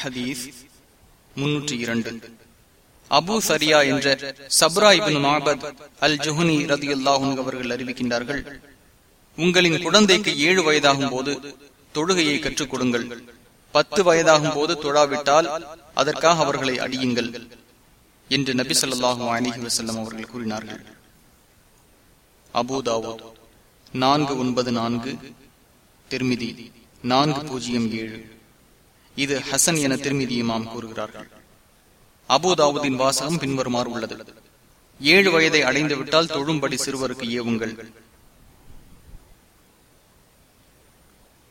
ஹதீஸ் முன்னூற்றி இரண்டு. அபு சரியா என்ற சப்ரா இபின் மாபத் அல் ஜுஹனி ரதி அவர்கள் அறிவிக்கின்றார்கள் உங்களின் குழந்தைக்கு ஏழு வயதாகும் போது தொழுகையை கற்றுக் கொடுங்கள். பத்து வயதாகும் போது தொழாவிட்டால் அதற்காக அவர்களை அடியுங்கள் என்று நபி சொல்லாஹு அலிஹி வசல்லம் அவர்கள் கூறினார்கள். அபுதாவோ நான்கு ஒன்பது நான்கு திருமிதி நான்கு பூஜ்ஜியம் ஏழு. இது ஹசன் என திருமிதியுமாம் கூறுகிறார்கள். அபுதாவுதின் வாசகம் பின்வருமாறு உள்ளது. ஏழு வயதை அடைந்து விட்டால் தொழும்படி சிறுவருக்கு ஏவுங்கள்.